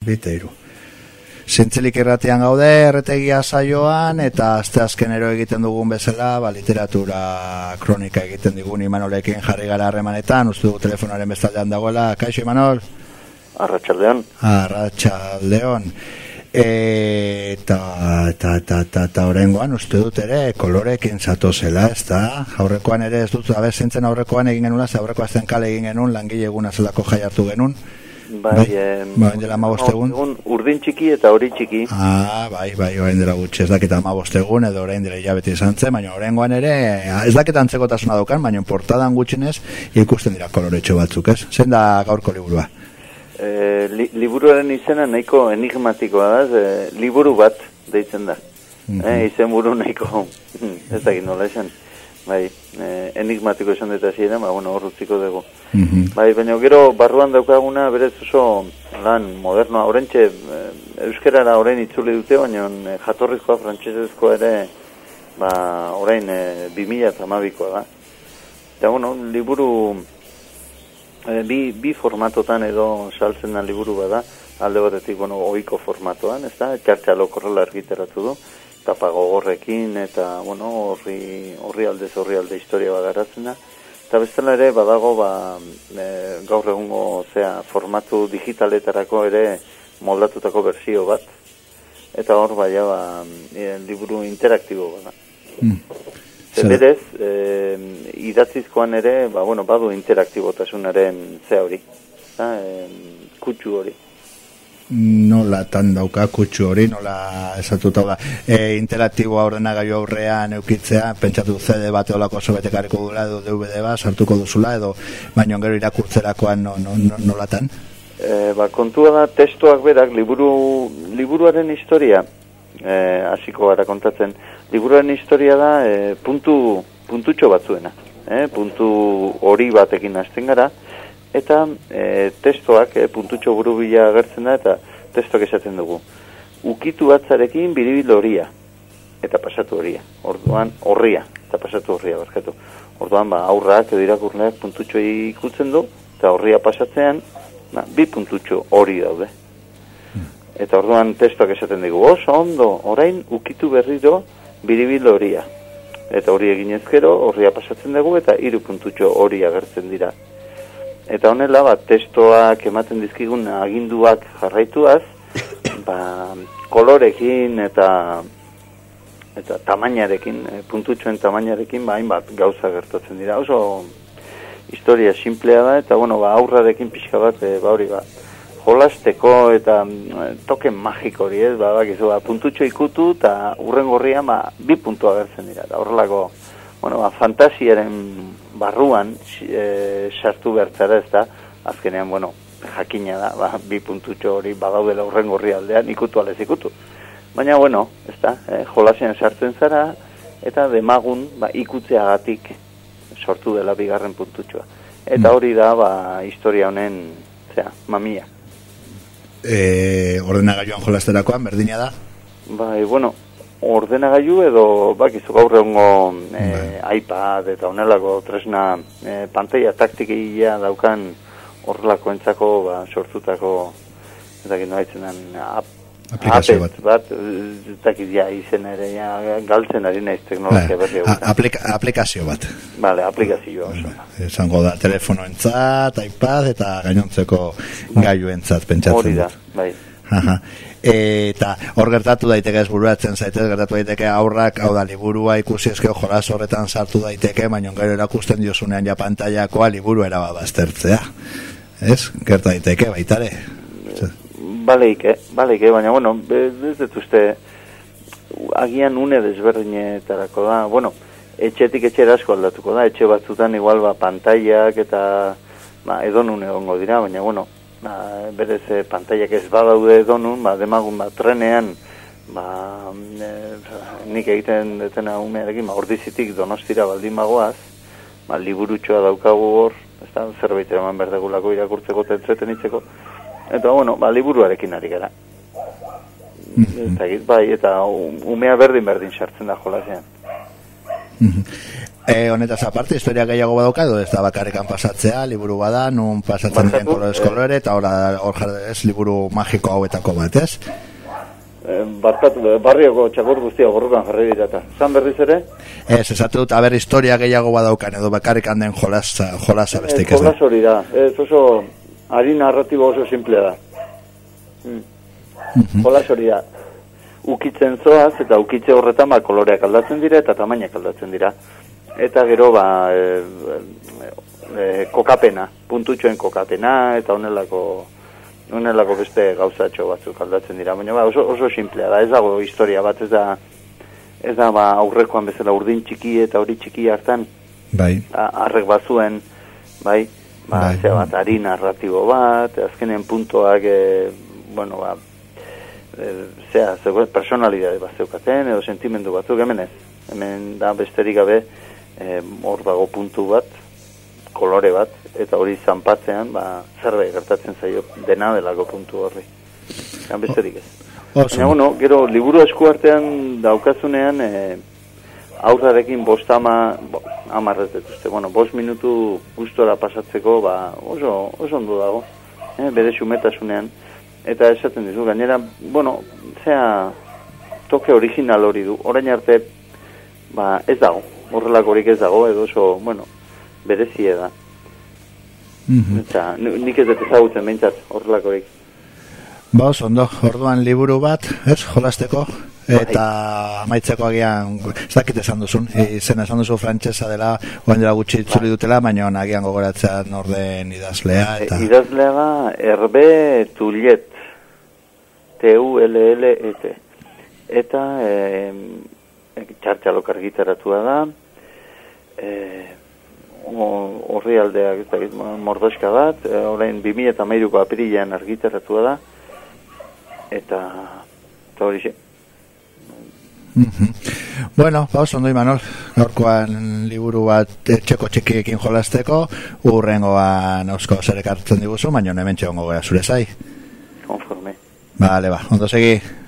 Biteiru. Zintzilik irratian gaude, erretegia saioan, eta azte azkenero egiten dugun bezala, ba, literatura kronika egiten digun Imanolekin jarri gara harremanetan, uste dugu telefonaren bestaldean dagoela. Kaixo, Imanol? Arratxaldeon. Arratxaldeon. Eta, eta, eta, eta, eta horrengoan, uste dut ere, kolorekin zatozela, ez da? Aurrekoan ere, ez dut, abe, zintzen aurrekoan egin genuen, aurrekoa zen kale egin genuen, langile eguna zelako jaiartu genuen. Bai, bai, eh, bai, dela ma bostegun. Urdin txiki eta hori txiki. Ah, bai, bai, orain dela gutxi, ez dakita ma bostegun, edo orain dela hilabeti izan zen, baina orain ere, ez dakita antzeko tasuna daukan, baina portadan gutxinez, ikusten dira koloretxo batzuk, ez? Zein da gaurko liburua? E, li, liburuaren izena nahiko enigmatikoa da, e, liburu bat deitzen da. Mm -hmm. e, izen buru nahiko, ez dakit nola esan bai, e, enigmatiko esan dut hasiera, ba, bueno, hor utziko dugu. Mhm. Bai, baina gero barruan daukaguna berez oso lan modernoa, orentxe, e, euskerara orain itzuli dute, baina e, jatorrizkoa, frantsesezkoa ere, ba, orain e, 2000 eta amabikoa da. Eta, bueno, liburu, e, bi, bi formatotan edo saltzen da liburu bada, alde batetik, bueno, oiko formatoan, ez da, txartxalo korrela argiteratu du, tapa gogorrekin eta bueno, horri, horri alde horri alde historia bagaratzen da. Eta bestela ere badago ba, e, gaur egungo zea, formatu digitaletarako ere moldatutako berzio bat. Eta hor baia ba, e, liburu interaktibo bada. Mm. Zerberez, e, idatzizkoan ere, ba, bueno, badu interaktibotasunaren zea hori. E, kutsu hori nola tan dauka kutsu hori, nola esatuta da. E, interaktiboa ordenagailu aurrean eukitzea, pentsatu CD bate olako oso betekariko dula edo DVD bat, sartuko duzula edo baino gero irakurtzerakoan no, no, no, nola tan? E, ba, kontua da testoak berak liburu, liburuaren historia e, hasiko gara kontatzen liburuaren historia da e, puntu, puntutxo batzuena e, puntu hori batekin hasten gara eta e, testoak e, puntutxo buru bila agertzen da eta testoak esaten dugu. Ukitu batzarekin biribil horia eta pasatu horia. Orduan horria eta pasatu horria barkatu. Orduan ba aurrak edo irakurleak puntutxo ikutzen du eta horria pasatzean ba, bi puntutxo hori daude. Eta orduan testoak esaten dugu, oso ondo, orain ukitu berriro biribil horia. Eta hori egin ezkero, horria pasatzen dugu eta hiru puntutxo hori agertzen dira eta honela bat testoak ematen dizkigun aginduak jarraituaz ba, kolorekin eta eta tamainarekin e, puntutxoen tamainarekin ba hainbat gauza gertatzen dira. Oso historia simplea da eta bueno ba aurrarekin pixka bat e, ba hori ba jolasteko eta e, token magiko hori ez? Ba bakizu ba puntutxo ikutu eta urren gorria ba bi puntu agertzen dira. Da horrelako bueno ba fantasiaren barruan e, sartu bertzara ez da, azkenean, bueno, jakina da, ba, bi puntutxo hori badaudela horren gorri aldean, ikutu alez ikutu. Baina, bueno, ez da, e, jolasean sartzen zara, eta demagun, ba, ikutzeagatik sortu dela bigarren puntutxoa. Eta mm. hori da, ba, historia honen, zera, mamia. E, ordenagailuan jolasterakoan, berdina da? Bai, bueno, ordenagailu edo bakizu gaur egungo e, iPad eta honelako tresna e, pantalla taktikia daukan horrelako entzako ba, sortutako eta gino haitzen aplikazio bat. bat eta ja, izen ere ja, galtzen ari naiz teknologia bai. berri Aplika, aplikazio bat. Vale, aplikazio oso. Esango da telefono entzat, iPad eta gainontzeko gaiu entzat pentsatzen. Hori da, bai. Aha. Eta hor gertatu daiteke ez buruatzen zaitez gertatu daiteke aurrak hau da liburua ikusi ezkeo jolas horretan sartu daiteke baina gero erakusten diozunean ja pantailakoa liburu era baztertzea. Ez? Gerta daiteke baitare? Baleike baleike baina bueno ez dut uste agian une desberdinetarako da. Bueno etxetik etxera asko aldatuko da. Etxe batzutan igual ba pantailak eta ba edonun egongo dira baina bueno ba, berez e, pantaiak ez badaude donun, ba, demagun ba, trenean, ba, e, nik egiten detena umearekin, ba, ordizitik donostira baldin bagoaz, ba, liburutxoa daukagu hor, ez da, zerbait eman berdegulako irakurtzeko tentzeten itzeko, eta, bueno, ba, liburuarekin ari gara. Mm bai, eta umea berdin berdin sartzen da jolasean. Mm E, honetaz aparte, historia gehiago badauka, edo ez da bakarrikan pasatzea, liburu bada, nun pasatzen den kolorez kolore, eta hor ez liburu magiko hauetako bat, ez? Eh, Barkatu, eh, barrioko txakur guztia gorrukan jarri dira eta. Zan berriz ere? Ez, esatu dut, haber historia gehiago badaukan, edo bakarrikan den jolasa, jolasa Eh, ez da. jolas hori da. Ez oso, ari narratibo oso simplea da. Mm. Mhm. Jolas hori da. Ukitzen zoaz, eta ukitze horretan ba, koloreak aldatzen dira eta tamainak aldatzen dira. Eta gero, ba, e, e, kokapena, puntutxoen kokapena, eta honelako honelako beste gauzatxo batzuk aldatzen dira. Baina ba, oso, oso simplea da, ez dago historia bat, ez da, ez da ba, aurrekoan bezala urdin txiki eta hori txiki hartan, Bai, arrek bazuen, bai, ba, Bai. zea bat, ari narratibo bat, azkenen puntoak, e, bueno, ba, e, zea, zegoen personalidade bat zeukaten, edo sentimendu batzuk, hemen ez, hemen da besterik gabe, hor dago puntu bat, kolore bat, eta hori zanpatzean, ba, zerbait gertatzen zaio dena delako puntu horri. Hemen besterik ez. Baina, bueno, gero, liburu esku artean daukazunean, e, aurrarekin bost ama, bo, amarrez dut uste, bueno, bost minutu gustora pasatzeko, ba, oso, oso ondo dago, eh, bere xumetasunean, eta esaten dizu, gainera, bueno, zea, toke original hori du, orain arte, ba, ez dago, horrelakorik ez dago, edo oso, bueno, berezie da, Mhm. eta ni- nik ez dut ezagutzen behintzat, horrelakorik. Ba, oso ondo, orduan liburu bat, ez, jolasteko, eta amaitzeko agian, ez dakit esan duzun, izena esan duzu frantsesa dela, oain dela gutxi itzuli dutela, baina agian gogoratzea norden idazlea, eta... E, idazlea da Herbe Tullet T-U-L-L-E-T eta e, txartxalok argitaratua da e, horri aldeak ez dakit, mordoska bat e, orain 2008ko apirilean argitaratua da eta eta hori xe Mhm. Bueno, ba, oso ondo Imanol, gaurkoan liburu bat etxeko txikiekin jolasteko, urrengoan eusko zerek hartzen diguzu, baina hemen txegongo gara zure zai. konforme Vale, ba, ondo segi.